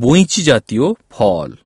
বইঁচি জাতীয় ফল